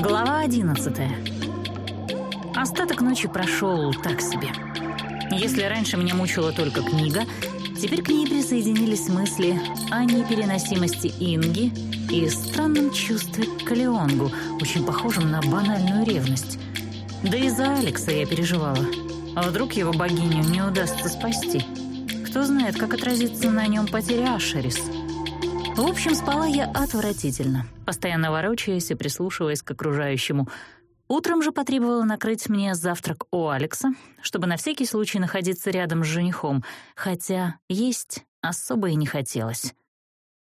Глава 11 Остаток ночи прошел так себе. Если раньше меня мучила только книга, теперь к ней присоединились мысли о непереносимости Инги и странном чувстве к Калеонгу, очень похожем на банальную ревность. Да и за Алекса я переживала. А вдруг его богиню не удастся спасти? Кто знает, как отразится на нем потеря Ашерис? — в общем, спала я отвратительно, постоянно ворочаясь и прислушиваясь к окружающему. Утром же потребовала накрыть мне завтрак у Алекса, чтобы на всякий случай находиться рядом с женихом, хотя есть особо и не хотелось.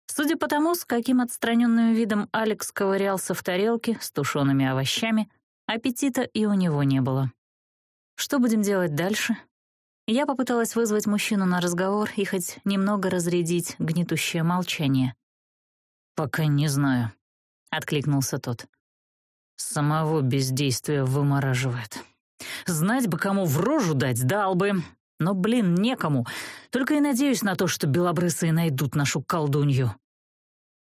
Судя по тому, с каким отстраненным видом Алекс ковырялся в тарелке с тушеными овощами, аппетита и у него не было. Что будем делать дальше, я попыталась вызвать мужчину на разговор и хоть немного разрядить гнетущее молчание. «Пока не знаю», — откликнулся тот. «Самого бездействия вымораживает. Знать бы, кому в рожу дать, дал бы. Но, блин, некому. Только и надеюсь на то, что белобрысые найдут нашу колдунью».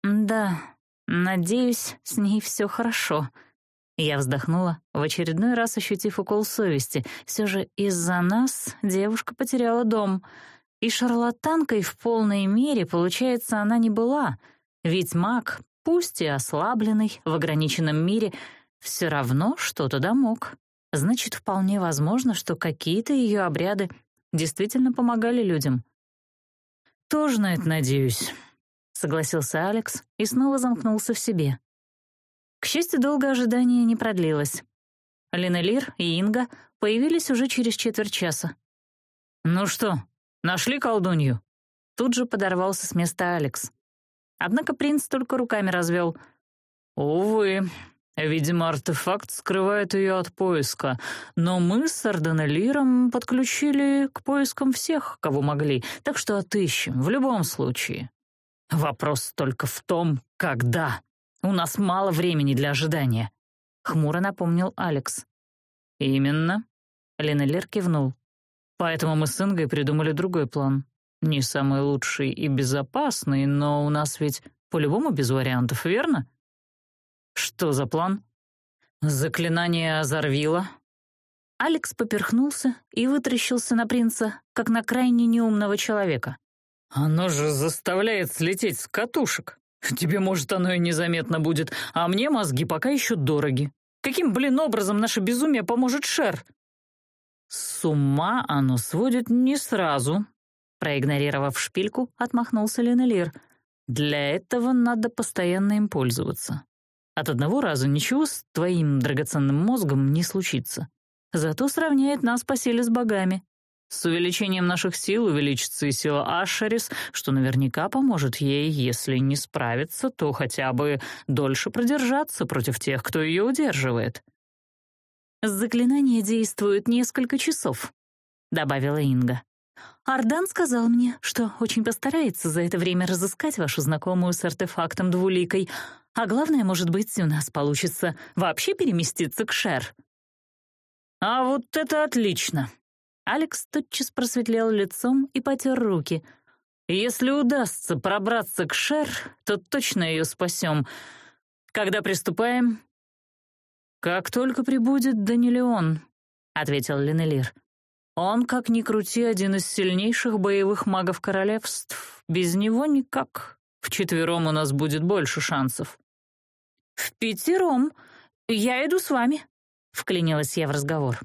«Да, надеюсь, с ней все хорошо», я вздохнула, в очередной раз ощутив укол совести. Все же из-за нас девушка потеряла дом. И шарлатанкой в полной мере, получается, она не была. Ведь маг, пусть и ослабленный, в ограниченном мире, все равно что-то домог. Значит, вполне возможно, что какие-то ее обряды действительно помогали людям. «Тоже на это надеюсь», — согласился Алекс и снова замкнулся в себе. К счастью, долгое ожидание не продлилось. Ленелир и Инга появились уже через четверть часа. «Ну что, нашли колдунью?» Тут же подорвался с места Алекс. Однако принц только руками развел. «Увы, видимо, артефакт скрывает ее от поиска, но мы с Арденелиром подключили к поискам всех, кого могли, так что отыщем в любом случае. Вопрос только в том, когда». У нас мало времени для ожидания», — хмуро напомнил Алекс. «Именно», — Ленелер кивнул. «Поэтому мы с Ингой придумали другой план. Не самый лучший и безопасный, но у нас ведь по-любому без вариантов, верно?» «Что за план?» «Заклинание Азарвила». Алекс поперхнулся и вытрящился на принца, как на крайне неумного человека. «Оно же заставляет слететь с катушек!» Тебе, может, оно и незаметно будет, а мне мозги пока еще дороги. Каким, блин, образом наше безумие поможет Шер?» «С ума оно сводит не сразу», — проигнорировав шпильку, отмахнулся Ленелир. «Для этого надо постоянно им пользоваться. От одного раза ничего с твоим драгоценным мозгом не случится. Зато сравняет нас по силе с богами. С увеличением наших сил увеличится и сила Ашерис, что наверняка поможет ей, если не справится, то хотя бы дольше продержаться против тех, кто ее удерживает. «Заклинание действует несколько часов», — добавила Инга. «Ардан сказал мне, что очень постарается за это время разыскать вашу знакомую с артефактом двуликой, а главное, может быть, у нас получится вообще переместиться к Шер». «А вот это отлично!» Алекс тотчас просветлел лицом и потер руки. «Если удастся пробраться к Шер, то точно ее спасем. Когда приступаем?» «Как только прибудет Данилеон», — ответил Ленелир. «Он, как ни крути, один из сильнейших боевых магов королевств. Без него никак. Вчетвером у нас будет больше шансов». «В пятером. Я иду с вами», — вклинилась я в разговор.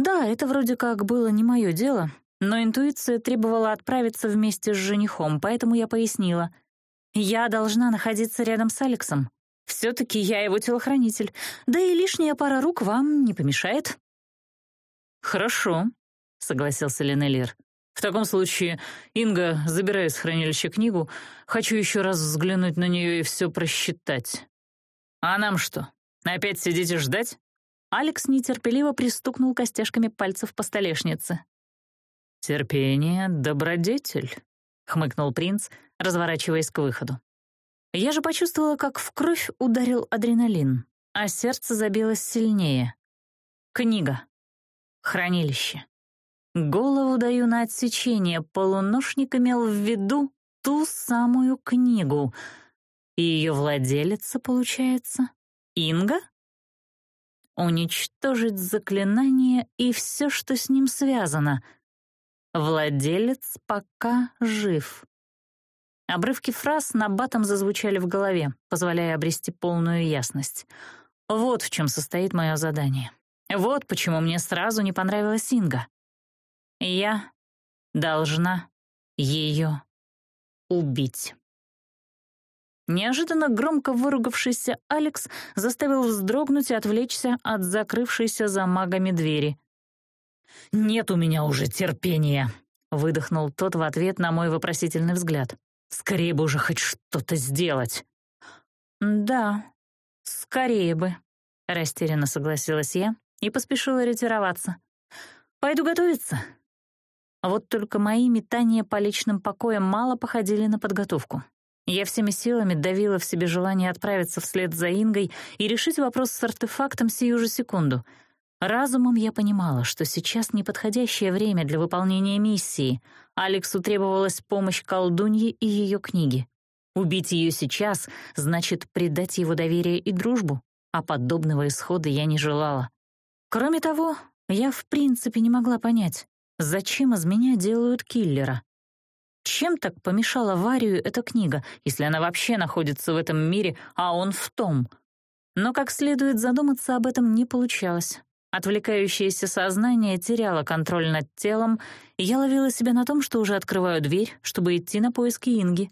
Да, это вроде как было не мое дело, но интуиция требовала отправиться вместе с женихом, поэтому я пояснила. Я должна находиться рядом с Алексом. Все-таки я его телохранитель, да и лишняя пара рук вам не помешает. «Хорошо», — согласился Ленелир. «В таком случае, Инга, забирай с хранилища книгу. Хочу еще раз взглянуть на нее и все просчитать». «А нам что, опять сидите ждать?» Алекс нетерпеливо пристукнул костяшками пальцев по столешнице. «Терпение — добродетель», — хмыкнул принц, разворачиваясь к выходу. Я же почувствовала, как в кровь ударил адреналин, а сердце забилось сильнее. Книга. Хранилище. Голову даю на отсечение, полуношник имел в виду ту самую книгу. И ее владелица, получается, Инга? уничтожить заклинание и все, что с ним связано. Владелец пока жив. Обрывки фраз на батом зазвучали в голове, позволяя обрести полную ясность. Вот в чем состоит мое задание. Вот почему мне сразу не понравилась Инга. Я должна ее убить. Неожиданно громко выругавшийся Алекс заставил вздрогнуть и отвлечься от закрывшейся за магами двери. «Нет у меня уже терпения», — выдохнул тот в ответ на мой вопросительный взгляд. «Скорее бы уже хоть что-то сделать». «Да, скорее бы», — растерянно согласилась я и поспешила ретироваться. «Пойду готовиться». Вот только мои метания по личным покоям мало походили на подготовку. Я всеми силами давила в себе желание отправиться вслед за Ингой и решить вопрос с артефактом сию же секунду. Разумом я понимала, что сейчас неподходящее время для выполнения миссии. Алексу требовалась помощь колдуньи и ее книги. Убить ее сейчас значит предать его доверие и дружбу, а подобного исхода я не желала. Кроме того, я в принципе не могла понять, зачем из меня делают киллера. Чем так помешала Варию эта книга, если она вообще находится в этом мире, а он в том? Но как следует задуматься об этом не получалось. Отвлекающееся сознание теряло контроль над телом, и я ловила себя на том, что уже открываю дверь, чтобы идти на поиски Инги.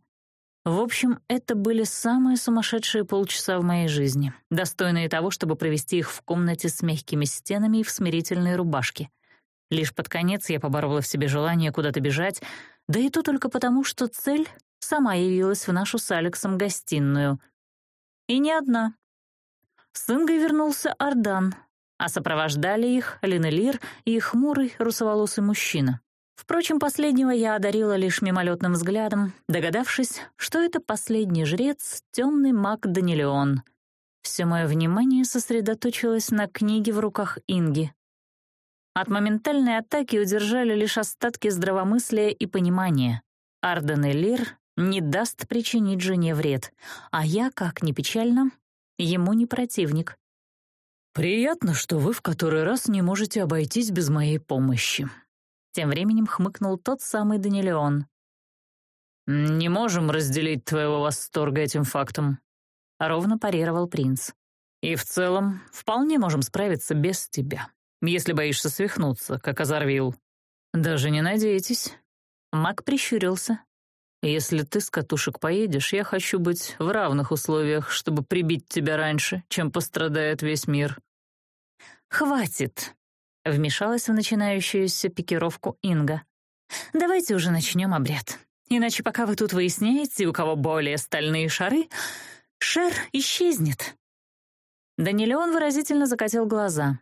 В общем, это были самые сумасшедшие полчаса в моей жизни, достойные того, чтобы провести их в комнате с мягкими стенами и в смирительной рубашке. Лишь под конец я поборола в себе желание куда-то бежать, да и то только потому, что цель сама явилась в нашу с Алексом гостиную. И не одна. С Ингой вернулся Ардан, а сопровождали их Линелир и хмурый русоволосый мужчина. Впрочем, последнего я одарила лишь мимолетным взглядом, догадавшись, что это последний жрец, темный маг Данилеон. Все мое внимание сосредоточилось на книге в руках Инги. От моментальной атаки удержали лишь остатки здравомыслия и понимания. Арден и Лир не даст причинить жене вред, а я, как ни печально, ему не противник. «Приятно, что вы в который раз не можете обойтись без моей помощи», — тем временем хмыкнул тот самый Данилеон. «Не можем разделить твоего восторга этим фактом», — ровно парировал принц. «И в целом вполне можем справиться без тебя» если боишься свихнуться, как озорвил». «Даже не надейтесь». Мак прищурился. «Если ты с катушек поедешь, я хочу быть в равных условиях, чтобы прибить тебя раньше, чем пострадает весь мир». «Хватит!» — вмешалась в начинающуюся пикировку Инга. «Давайте уже начнем обряд. Иначе пока вы тут выясняете, у кого более стальные шары, шар исчезнет». Данилеон выразительно закатил глаза.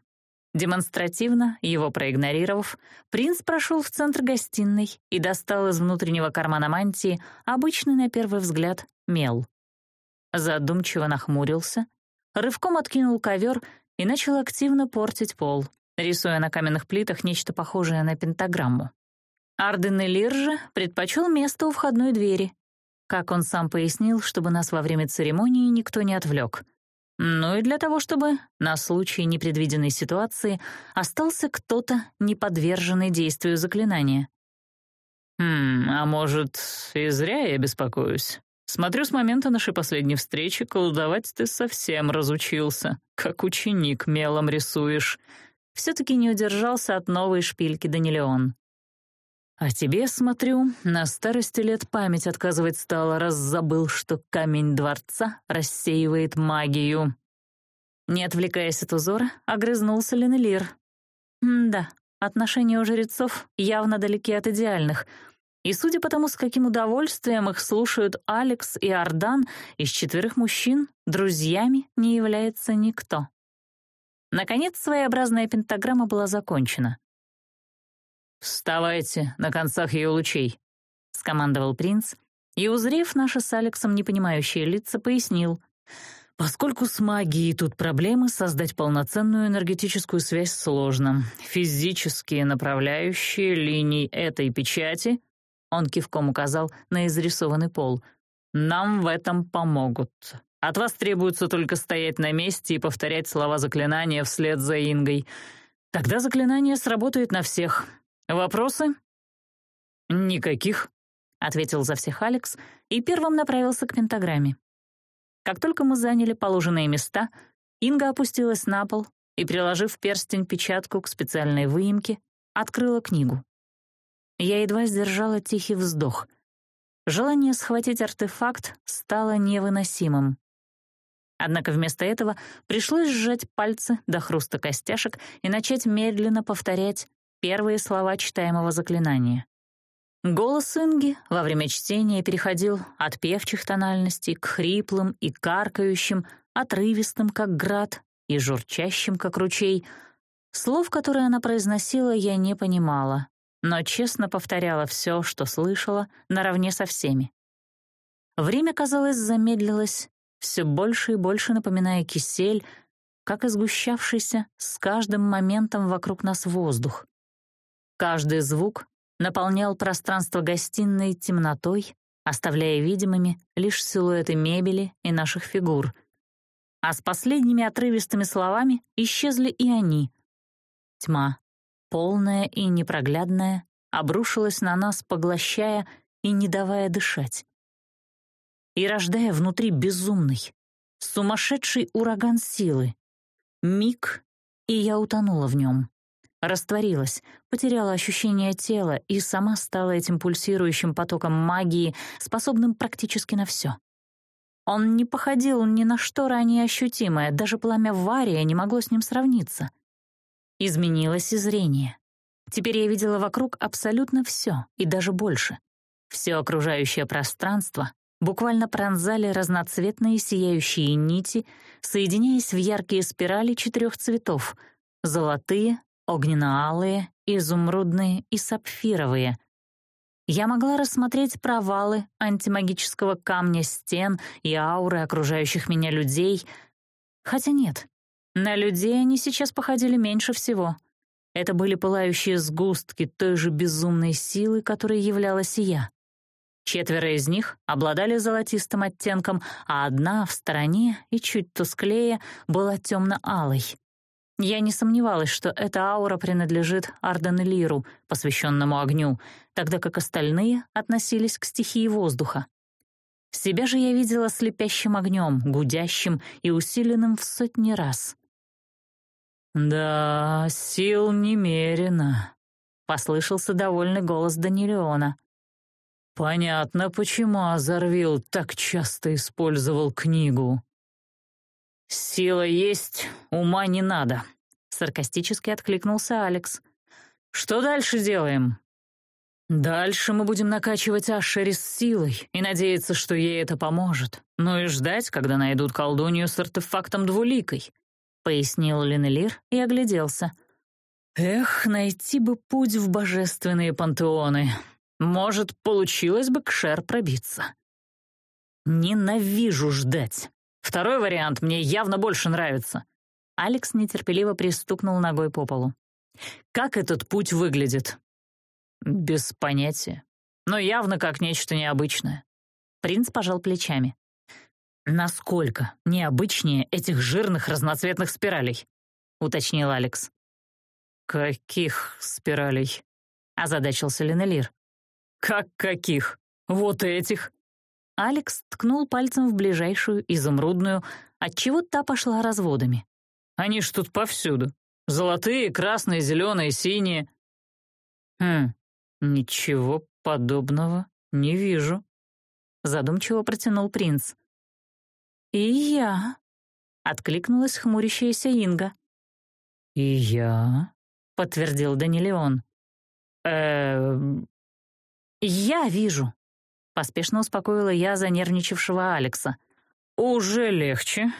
Демонстративно, его проигнорировав, принц прошел в центр гостиной и достал из внутреннего кармана мантии обычный на первый взгляд мел. Задумчиво нахмурился, рывком откинул ковер и начал активно портить пол, рисуя на каменных плитах нечто похожее на пентаграмму. Арден и же предпочел место у входной двери. Как он сам пояснил, чтобы нас во время церемонии никто не отвлек — но ну и для того, чтобы на случай непредвиденной ситуации остался кто-то, не подверженный действию заклинания. «Хм, а может, и зря я беспокоюсь. Смотрю, с момента нашей последней встречи колдовать ты совсем разучился, как ученик мелом рисуешь». Все-таки не удержался от новой шпильки Данилеон. А тебе, смотрю, на старости лет память отказывать стала, раз забыл, что камень дворца рассеивает магию. Не отвлекаясь от узора, огрызнулся Ленелир. Да, отношения у жрецов явно далеки от идеальных. И судя по тому, с каким удовольствием их слушают Алекс и Ардан, из четверых мужчин друзьями не является никто. Наконец, своеобразная пентаграмма была закончена. «Вставайте на концах ее лучей», — скомандовал принц, и, узрев наши с Алексом непонимающие лица, пояснил. «Поскольку с магией тут проблемы, создать полноценную энергетическую связь сложно. Физические направляющие линий этой печати...» Он кивком указал на изрисованный пол. «Нам в этом помогут. От вас требуется только стоять на месте и повторять слова заклинания вслед за Ингой. Тогда заклинание сработает на всех. «Вопросы?» «Никаких», — ответил за всех Алекс и первым направился к пентаграмме. Как только мы заняли положенные места, Инга опустилась на пол и, приложив перстень-печатку к специальной выемке, открыла книгу. Я едва сдержала тихий вздох. Желание схватить артефакт стало невыносимым. Однако вместо этого пришлось сжать пальцы до хруста костяшек и начать медленно повторять первые слова читаемого заклинания. Голос Инги во время чтения переходил от певчих тональностей к хриплым и каркающим, отрывистым, как град, и журчащим, как ручей. Слов, которые она произносила, я не понимала, но честно повторяла все, что слышала, наравне со всеми. Время, казалось, замедлилось, все больше и больше напоминая кисель, как изгущавшийся с каждым моментом вокруг нас воздух. Каждый звук наполнял пространство гостиной темнотой, оставляя видимыми лишь силуэты мебели и наших фигур. А с последними отрывистыми словами исчезли и они. Тьма, полная и непроглядная, обрушилась на нас, поглощая и не давая дышать. И рождая внутри безумный, сумасшедший ураган силы. Миг, и я утонула в нем растворилась, потеряла ощущение тела и сама стала этим пульсирующим потоком магии, способным практически на все. Он не походил ни на что ранее ощутимое, даже пламя Вария не могло с ним сравниться. Изменилось и зрение. Теперь я видела вокруг абсолютно все, и даже больше. Все окружающее пространство буквально пронзали разноцветные сияющие нити, соединяясь в яркие спирали четырех цветов — золотые, огненно-алые, изумрудные и сапфировые. Я могла рассмотреть провалы антимагического камня стен и ауры окружающих меня людей. Хотя нет, на людей они сейчас походили меньше всего. Это были пылающие сгустки той же безумной силы, которой являлась и я. Четверо из них обладали золотистым оттенком, а одна в стороне и чуть тусклее была темно-алой. Я не сомневалась, что эта аура принадлежит Арденлиру, посвященному огню, тогда как остальные относились к стихии воздуха. Себя же я видела слепящим огнем, гудящим и усиленным в сотни раз. «Да, сил немерено», — послышался довольный голос Данилеона. «Понятно, почему Азорвил так часто использовал книгу». «Сила есть, ума не надо», — саркастически откликнулся Алекс. «Что дальше делаем?» «Дальше мы будем накачивать Ашерис силой и надеяться, что ей это поможет. Ну и ждать, когда найдут колдунью с артефактом двуликой», — пояснил Линелир и огляделся. «Эх, найти бы путь в божественные пантеоны. Может, получилось бы к Шер пробиться». «Ненавижу ждать», Второй вариант мне явно больше нравится». Алекс нетерпеливо пристукнул ногой по полу. «Как этот путь выглядит?» «Без понятия. Но явно как нечто необычное». Принц пожал плечами. «Насколько необычнее этих жирных разноцветных спиралей?» — уточнил Алекс. «Каких спиралей?» — озадачился Ленелир. «Как каких? Вот этих!» Алекс ткнул пальцем в ближайшую изумрудную, отчего та пошла разводами. «Они ж тут повсюду. Золотые, красные, зеленые, синие». «Хм, ничего подобного не вижу», — задумчиво протянул принц. «И я», — откликнулась хмурящаяся Инга. «И я», — подтвердил Данилеон. «Э, «Я вижу», Поспешно успокоила я занервничавшего Алекса. «Уже легче».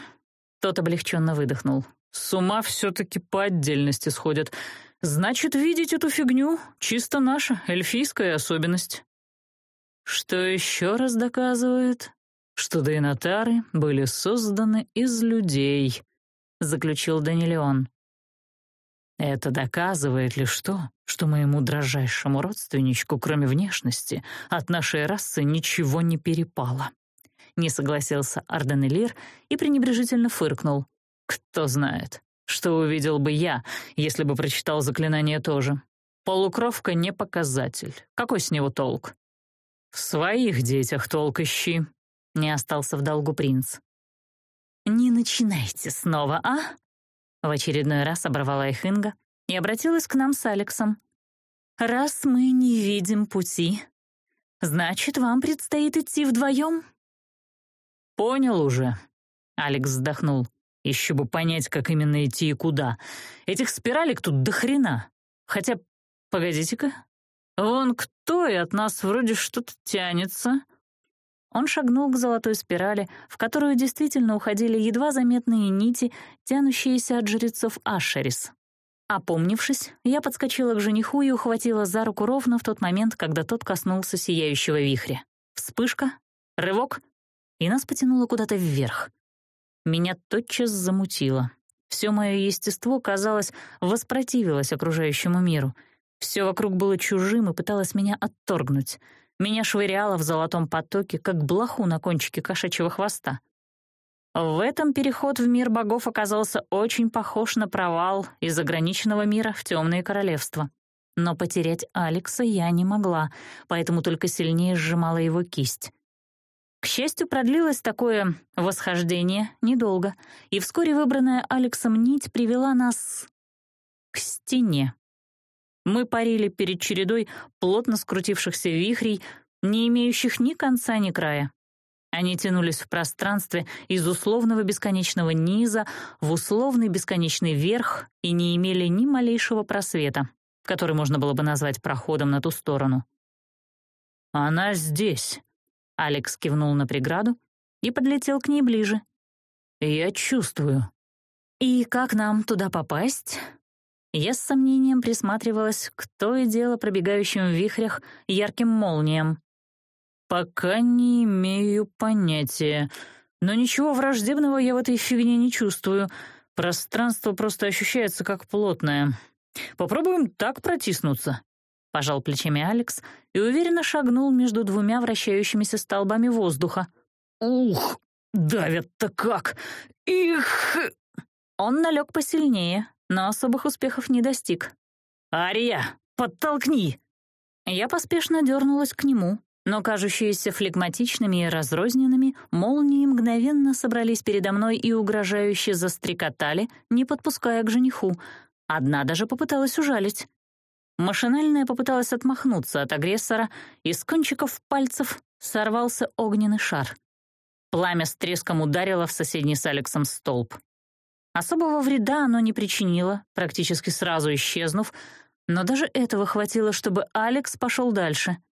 Тот облегченно выдохнул. «С ума все-таки по отдельности сходят. Значит, видеть эту фигню — чисто наша, эльфийская особенность». Что еще раз доказывает, что дейнатары были созданы из людей, заключил Данилеон. Это доказывает ли что? что моему дрожайшему родственничку, кроме внешности, от нашей расы ничего не перепало. Не согласился Арден и пренебрежительно фыркнул. «Кто знает, что увидел бы я, если бы прочитал заклинание тоже. Полукровка не показатель. Какой с него толк?» «В своих детях толк ищи», — не остался в долгу принц. «Не начинайте снова, а?» В очередной раз оборвала их Инга, и обратилась к нам с Алексом. «Раз мы не видим пути, значит, вам предстоит идти вдвоем?» «Понял уже», — Алекс вздохнул. «Еще бы понять, как именно идти и куда. Этих спиралек тут до хрена. Хотя, погодите-ка, вон кто и от нас вроде что-то тянется». Он шагнул к золотой спирали, в которую действительно уходили едва заметные нити, тянущиеся от жрецов Ашерис. Опомнившись, я подскочила к жениху и ухватила за руку ровно в тот момент, когда тот коснулся сияющего вихря. Вспышка, рывок, и нас потянуло куда-то вверх. Меня тотчас замутило. Все мое естество, казалось, воспротивилось окружающему миру. Все вокруг было чужим и пыталось меня отторгнуть. Меня швыряло в золотом потоке, как блоху на кончике кошачьего хвоста — в этом переход в мир богов оказался очень похож на провал из ограниченного мира в темные королевства. Но потерять Алекса я не могла, поэтому только сильнее сжимала его кисть. К счастью, продлилось такое восхождение недолго, и вскоре выбранная Алексом нить привела нас к стене. Мы парили перед чередой плотно скрутившихся вихрей, не имеющих ни конца, ни края. Они тянулись в пространстве из условного бесконечного низа в условный бесконечный верх и не имели ни малейшего просвета, который можно было бы назвать проходом на ту сторону. «Она здесь!» — Алекс кивнул на преграду и подлетел к ней ближе. «Я чувствую». «И как нам туда попасть?» Я с сомнением присматривалась к то и дело пробегающим в вихрях ярким молниям. «Пока не имею понятия. Но ничего враждебного я в этой фигне не чувствую. Пространство просто ощущается как плотное. Попробуем так протиснуться», — пожал плечами Алекс и уверенно шагнул между двумя вращающимися столбами воздуха. «Ух, давят-то как! Их!» Он налег посильнее, но особых успехов не достиг. «Ария, подтолкни!» Я поспешно дернулась к нему, но кажущиеся флегматичными и разрозненными, молнии мгновенно собрались передо мной и угрожающе застрекотали, не подпуская к жениху. Одна даже попыталась ужалить. Машинальная попыталась отмахнуться от агрессора, и с кончиков пальцев сорвался огненный шар. Пламя с треском ударило в соседний с Алексом столб. Особого вреда оно не причинило, практически сразу исчезнув, но даже этого хватило, чтобы Алекс пошел дальше —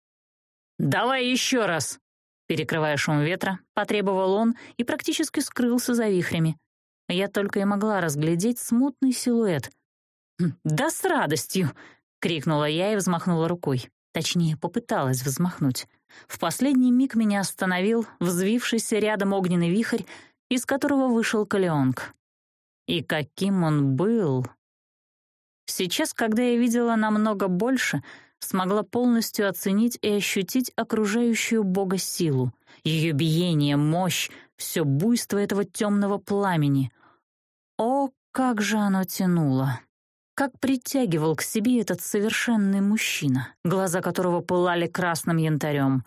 «Давай еще раз!» Перекрывая шум ветра, потребовал он и практически скрылся за вихрями. Я только и могла разглядеть смутный силуэт. «Хм, «Да с радостью!» — крикнула я и взмахнула рукой. Точнее, попыталась взмахнуть. В последний миг меня остановил взвившийся рядом огненный вихрь, из которого вышел Калеонг. И каким он был! Сейчас, когда я видела намного больше, смогла полностью оценить и ощутить окружающую Бога силу, ее биение, мощь, все буйство этого темного пламени. О, как же оно тянуло! Как притягивал к себе этот совершенный мужчина, глаза которого пылали красным янтарем.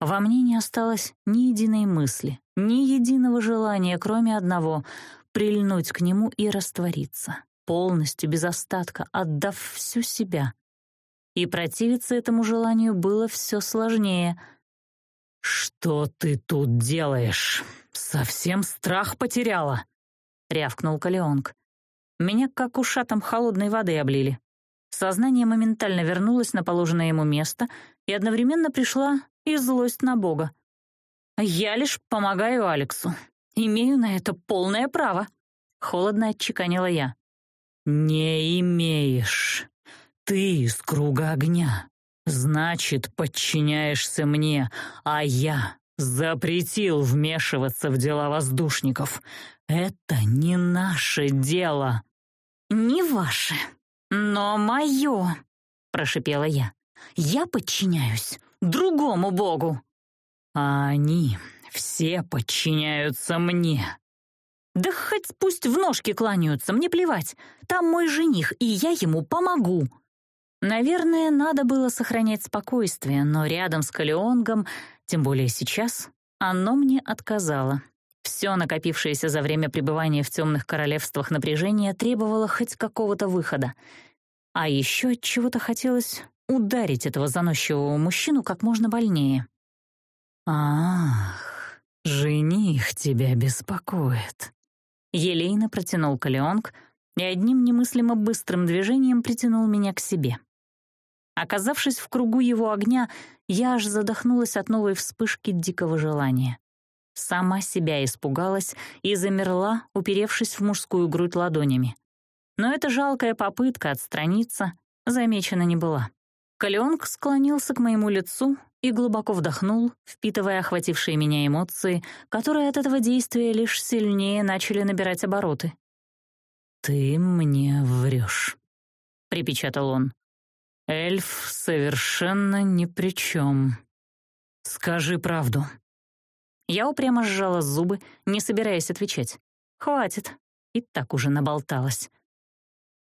Во мне не осталось ни единой мысли, ни единого желания, кроме одного — прильнуть к нему и раствориться, полностью, без остатка, отдав всю себя — и противиться этому желанию было все сложнее. «Что ты тут делаешь? Совсем страх потеряла!» — рявкнул Калеонг. Меня как ушатом холодной воды облили. Сознание моментально вернулось на положенное ему место, и одновременно пришла и злость на Бога. «Я лишь помогаю Алексу. Имею на это полное право», — холодно отчеканила я. «Не имеешь», ты из круга огня. Значит, подчиняешься мне, а я запретил вмешиваться в дела воздушников. Это не наше дело. Не ваше, но мое, прошипела я. Я подчиняюсь другому богу. А они все подчиняются мне. Да хоть пусть в ножки кланяются, мне плевать. Там мой жених, и я ему помогу. Наверное, надо было сохранять спокойствие, но рядом с Калеонгом, тем более сейчас, оно мне отказало. Все накопившееся за время пребывания в темных королевствах напряжение требовало хоть какого-то выхода. А еще от чего-то хотелось ударить этого заносчивого мужчину как можно больнее. «Ах, жених тебя беспокоит», — елейно протянул Калеонг и одним немыслимо быстрым движением притянул меня к себе. Оказавшись в кругу его огня, я аж задохнулась от новой вспышки дикого желания. Сама себя испугалась и замерла, уперевшись в мужскую грудь ладонями. Но эта жалкая попытка отстраниться замечена не была. Калеонг склонился к моему лицу и глубоко вдохнул, впитывая охватившие меня эмоции, которые от этого действия лишь сильнее начали набирать обороты. «Ты мне врешь», — припечатал он. Эльф совершенно ни при чем. Скажи правду. Я упрямо сжала зубы, не собираясь отвечать. Хватит, и так уже наболталась.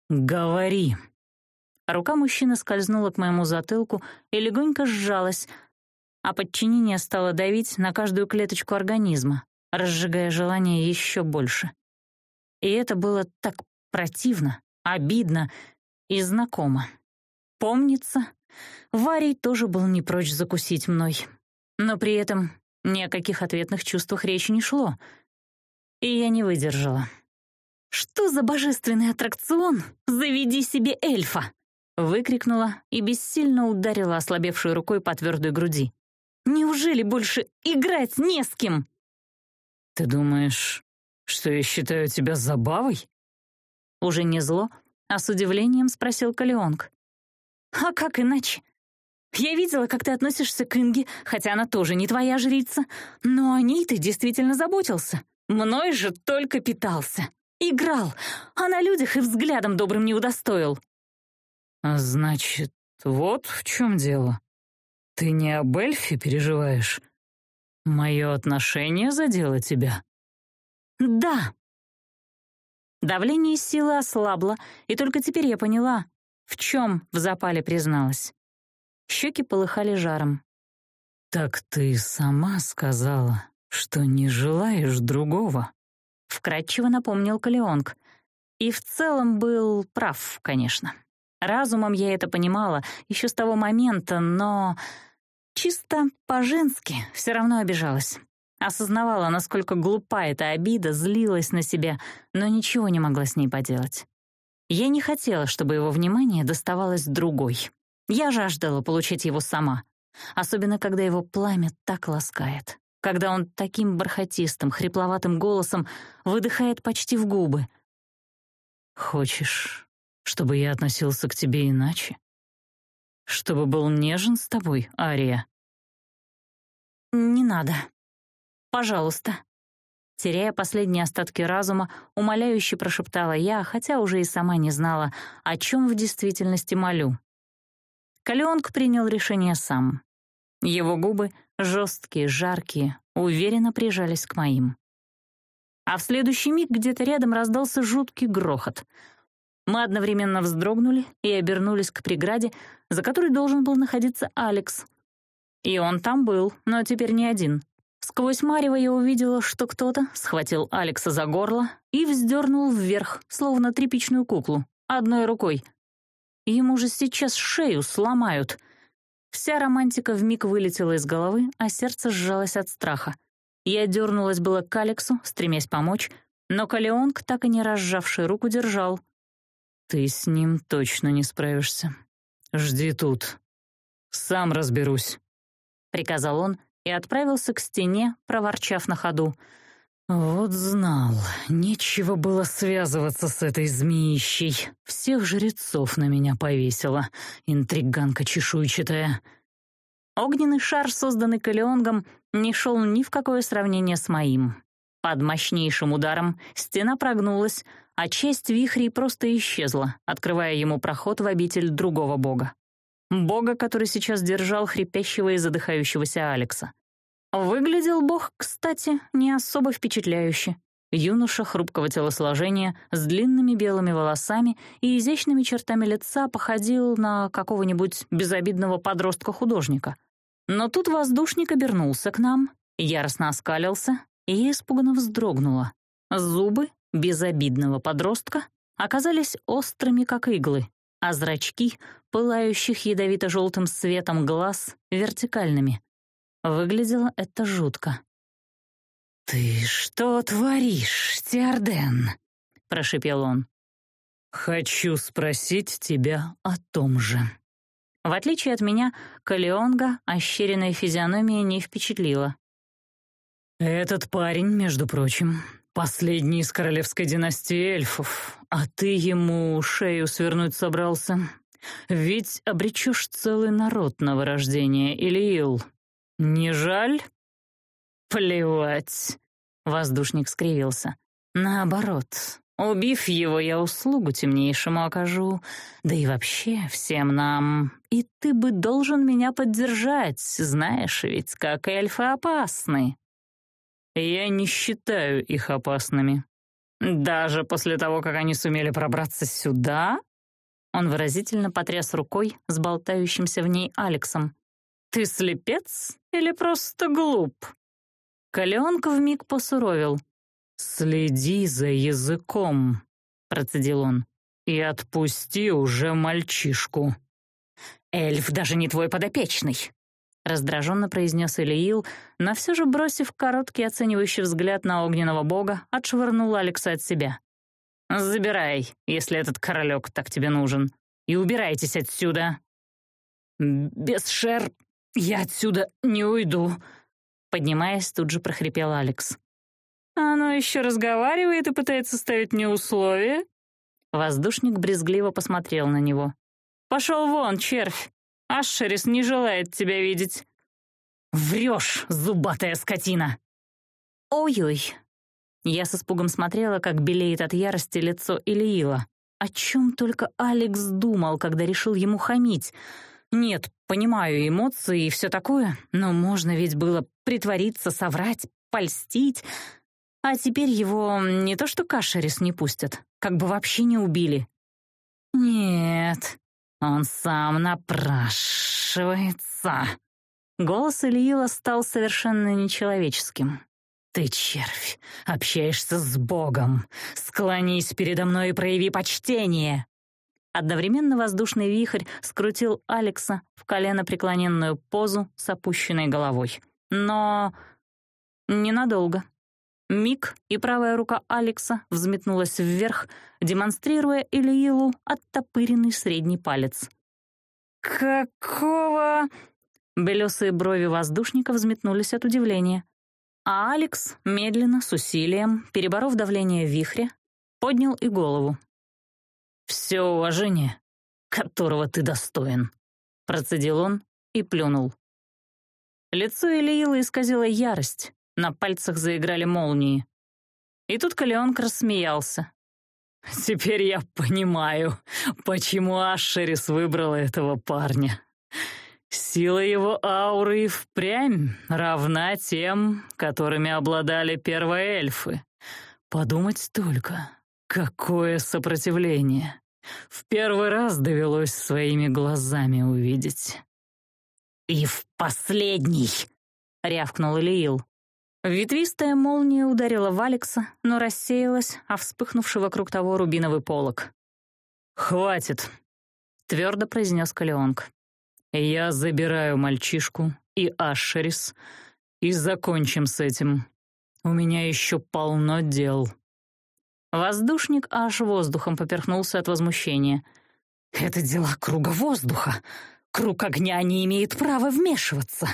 «Говори!» Рука мужчины скользнула к моему затылку и легонько сжалась, а подчинение стало давить на каждую клеточку организма, разжигая желание еще больше. И это было так противно, обидно и знакомо помнится, Варий тоже был не прочь закусить мной. Но при этом ни о каких ответных чувствах речи не шло. И я не выдержала. «Что за божественный аттракцион? Заведи себе эльфа!» Выкрикнула и бессильно ударила ослабевшей рукой по твердой груди. «Неужели больше играть не с кем?» «Ты думаешь, что я считаю тебя забавой?» Уже не зло, а с удивлением спросил Калионг. «А как иначе? Я видела, как ты относишься к Инге, хотя она тоже не твоя жрица, но о ней ты действительно заботился. Мной же только питался. Играл, а на людях и взглядом добрым не удостоил». «Значит, вот в чем дело. Ты не об эльфе переживаешь? Мое отношение задело тебя?» «Да», Давление силы ослабло, и только теперь я поняла, «В чем?» — в запале призналась. Щеки полыхали жаром. «Так ты сама сказала, что не желаешь другого», — вкратчиво напомнил Калеонг. И в целом был прав, конечно. Разумом я это понимала еще с того момента, но чисто по-женски все равно обижалась. Осознавала, насколько глупа эта обида, злилась на себя, но ничего не могла с ней поделать. Я не хотела, чтобы его внимание доставалось другой. Я жаждала получить его сама, особенно когда его пламя так ласкает, когда он таким бархатистым, хрипловатым голосом выдыхает почти в губы. «Хочешь, чтобы я относился к тебе иначе? Чтобы был нежен с тобой, Ария?» «Не надо. Пожалуйста», теряя последние остатки разума, умоляюще прошептала я, хотя уже и сама не знала, о чем в действительности молю. Каленк принял решение сам. Его губы, жесткие, жаркие, уверенно прижались к моим. А в следующий миг где-то рядом раздался жуткий грохот. Мы одновременно вздрогнули и обернулись к преграде, за которой должен был находиться Алекс. И он там был, но теперь не один — Сквозь марево я увидела, что кто-то схватил Алекса за горло и вздернул вверх, словно тряпичную куклу, одной рукой. Ему же сейчас шею сломают. Вся романтика вмиг вылетела из головы, а сердце сжалось от страха. Я дернулась было к Алексу, стремясь помочь, но Калеонг, так и не разжавший руку, держал. «Ты с ним точно не справишься. Жди тут. Сам разберусь», — приказал он, — и отправился к стене, проворчав на ходу. «Вот знал, нечего было связываться с этой змеищей. Всех жрецов на меня повесила, интриганка чешуйчатая». Огненный шар, созданный Калеонгом, не шел ни в какое сравнение с моим. Под мощнейшим ударом стена прогнулась, а часть вихрей просто исчезла, открывая ему проход в обитель другого бога бога, который сейчас держал хрипящего и задыхающегося Алекса. Выглядел бог, кстати, не особо впечатляюще. Юноша хрупкого телосложения с длинными белыми волосами и изящными чертами лица походил на какого-нибудь безобидного подростка-художника. Но тут воздушник обернулся к нам, яростно оскалился и испуганно вздрогнула. Зубы безобидного подростка оказались острыми, как иглы, а зрачки пылающих ядовито-желтым светом глаз вертикальными. Выглядело это жутко. «Ты что творишь, Тиарден?» — прошепел он. «Хочу спросить тебя о том же». В отличие от меня, Калеонга ощеренная физиономия не впечатлила. «Этот парень, между прочим, последний из королевской династии эльфов, а ты ему шею свернуть собрался. Ведь обречешь целый народ на вырождение, Ильил. Не жаль? Плевать. Воздушник скривился. Наоборот, убив его, я услугу темнейшему окажу. Да и вообще всем нам. И ты бы должен меня поддержать, знаешь ведь, как эльфы опасны. Я не считаю их опасными. Даже после того, как они сумели пробраться сюда? Он выразительно потряс рукой с болтающимся в ней Алексом. «Ты слепец или просто глуп?» Каленка вмиг посуровил. «Следи за языком», — процедил он, — «и отпусти уже мальчишку». «Эльф даже не твой подопечный», — раздраженно произнес Илиил, но все же, бросив короткий оценивающий взгляд на огненного бога, отшвырнул Алекса от себя. «Забирай, если этот королек так тебе нужен, и убирайтесь отсюда!» «Без шер я отсюда не уйду!» Поднимаясь, тут же прохрипел Алекс. «Оно а ну, еще разговаривает и пытается ставить мне условия?» Воздушник брезгливо посмотрел на него. «Пошел вон, червь! Ашерис не желает тебя видеть!» «Врешь, зубатая скотина!» «Ой-ой, я с испугом смотрела, как белеет от ярости лицо Илиила. О чем только Алекс думал, когда решил ему хамить? Нет, понимаю эмоции и все такое, но можно ведь было притвориться, соврать, польстить. А теперь его не то что кашерис не пустят, как бы вообще не убили. Нет, он сам напрашивается. Голос Илиила стал совершенно нечеловеческим. «Ты червь, общаешься с Богом. Склонись передо мной и прояви почтение!» Одновременно воздушный вихрь скрутил Алекса в колено преклоненную позу с опущенной головой. Но ненадолго. Миг, и правая рука Алекса взметнулась вверх, демонстрируя Ильилу оттопыренный средний палец. «Какого...» Белесые брови воздушника взметнулись от удивления. А Алекс, медленно, с усилием, переборов давление вихря, поднял и голову. «Все уважение, которого ты достоин», — процедил он и плюнул. Лицо Элиилы исказило ярость, на пальцах заиграли молнии. И тут Калеонг рассмеялся. «Теперь я понимаю, почему Ашерис выбрала этого парня. Сила его ауры и впрямь равна тем, которыми обладали первые эльфы. Подумать только, какое сопротивление. В первый раз довелось своими глазами увидеть. «И в последний!» — рявкнул Ильил. Ветвистая молния ударила в Алекса, но рассеялась, а вспыхнувший вокруг того рубиновый полог. «Хватит!» — твердо произнес Калеонг. Я забираю мальчишку и Ашерис и закончим с этим. У меня еще полно дел». Воздушник аж воздухом поперхнулся от возмущения. «Это дела круга воздуха. Круг огня не имеет права вмешиваться.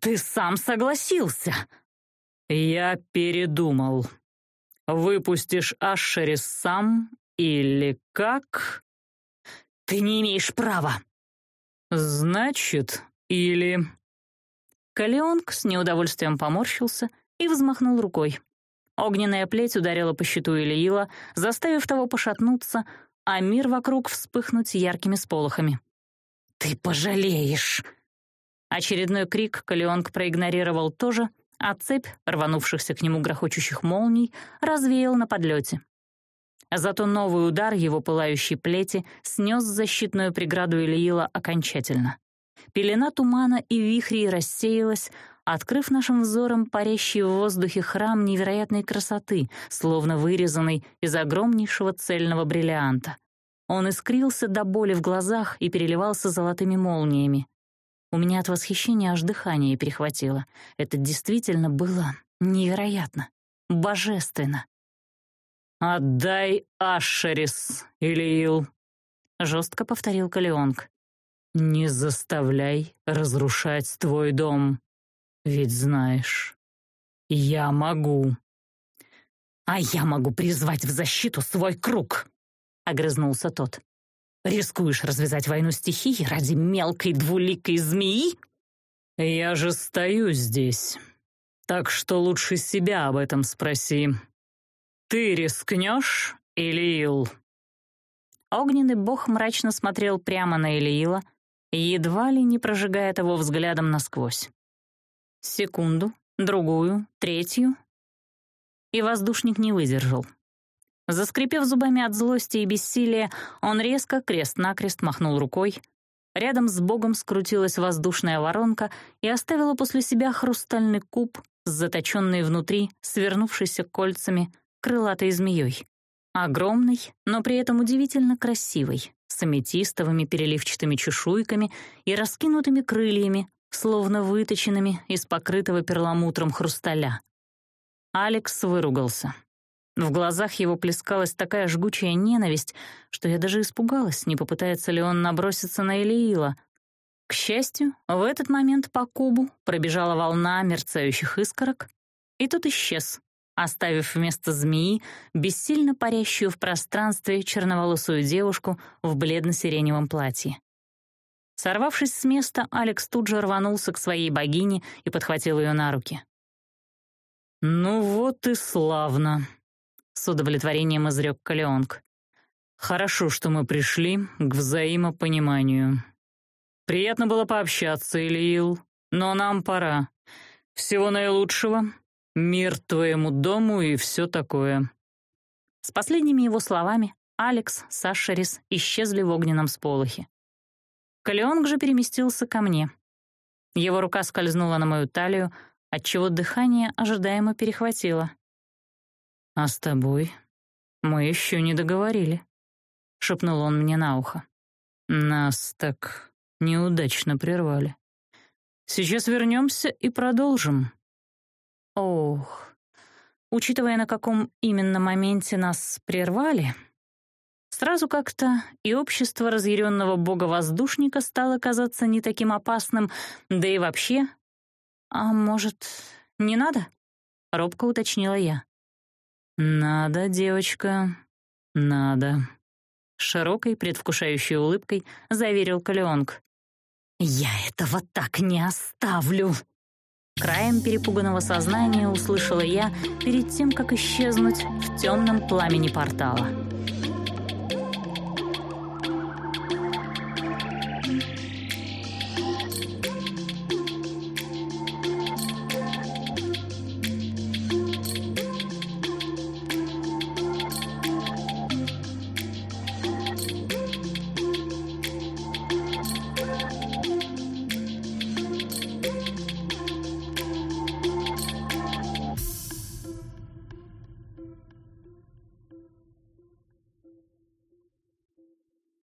Ты сам согласился». «Я передумал. Выпустишь Ашерис сам или как?» «Ты не имеешь права», «Значит, или...» Калеонг с неудовольствием поморщился и взмахнул рукой. Огненная плеть ударила по щиту Илиила, заставив того пошатнуться, а мир вокруг вспыхнуть яркими сполохами. «Ты пожалеешь!» Очередной крик Калеонг проигнорировал тоже, а цепь рванувшихся к нему грохочущих молний развеял на подлете. А зато новый удар его пылающей плети снес защитную преграду Ильила окончательно. Пелена тумана и вихрей рассеялась, открыв нашим взором парящий в воздухе храм невероятной красоты, словно вырезанный из огромнейшего цельного бриллианта. Он искрился до боли в глазах и переливался золотыми молниями. У меня от восхищения аж дыхание перехватило. Это действительно было невероятно, божественно. «Отдай Ашерис, Илиил!» — жестко повторил Калионг. «Не заставляй разрушать твой дом, ведь знаешь, я могу». «А я могу призвать в защиту свой круг!» — огрызнулся тот. «Рискуешь развязать войну стихий ради мелкой двуликой змеи?» «Я же стою здесь, так что лучше себя об этом спроси», «Ты рискнешь, Илиил?» Огненный бог мрачно смотрел прямо на Илиила, едва ли не прожигая его взглядом насквозь. Секунду, другую, третью. И воздушник не выдержал. Заскрипев зубами от злости и бессилия, он резко крест-накрест махнул рукой. Рядом с богом скрутилась воздушная воронка и оставила после себя хрустальный куб с заточенной внутри, свернувшейся кольцами, крылатой змеей. Огромной, но при этом удивительно красивой, с аметистовыми переливчатыми чешуйками и раскинутыми крыльями, словно выточенными из покрытого перламутром хрусталя. Алекс выругался. В глазах его плескалась такая жгучая ненависть, что я даже испугалась, не попытается ли он наброситься на Элиила. К счастью, в этот момент по кубу пробежала волна мерцающих искорок, и тот исчез, оставив вместо змеи бессильно парящую в пространстве черноволосую девушку в бледно-сиреневом платье. Сорвавшись с места, Алекс тут же рванулся к своей богине и подхватил ее на руки. «Ну вот и славно», — с удовлетворением изрек Калеонг. «Хорошо, что мы пришли к взаимопониманию. Приятно было пообщаться, Ильил, но нам пора. Всего наилучшего мир твоему дому и все такое». С последними его словами Алекс, Сашерис исчезли в огненном сполохе. Калеонг же переместился ко мне. Его рука скользнула на мою талию, отчего дыхание ожидаемо перехватило. «А с тобой мы еще не договорили», — шепнул он мне на ухо. «Нас так неудачно прервали. Сейчас вернемся и продолжим». Ох, учитывая, на каком именно моменте нас прервали, сразу как-то и общество разъяренного бога-воздушника стало казаться не таким опасным, да и вообще... «А может, не надо?» — робко уточнила я. «Надо, девочка, надо», — широкой предвкушающей улыбкой заверил Калеонг. «Я этого так не оставлю!» Краем перепуганного сознания услышала я перед тем, как исчезнуть в темном пламени портала.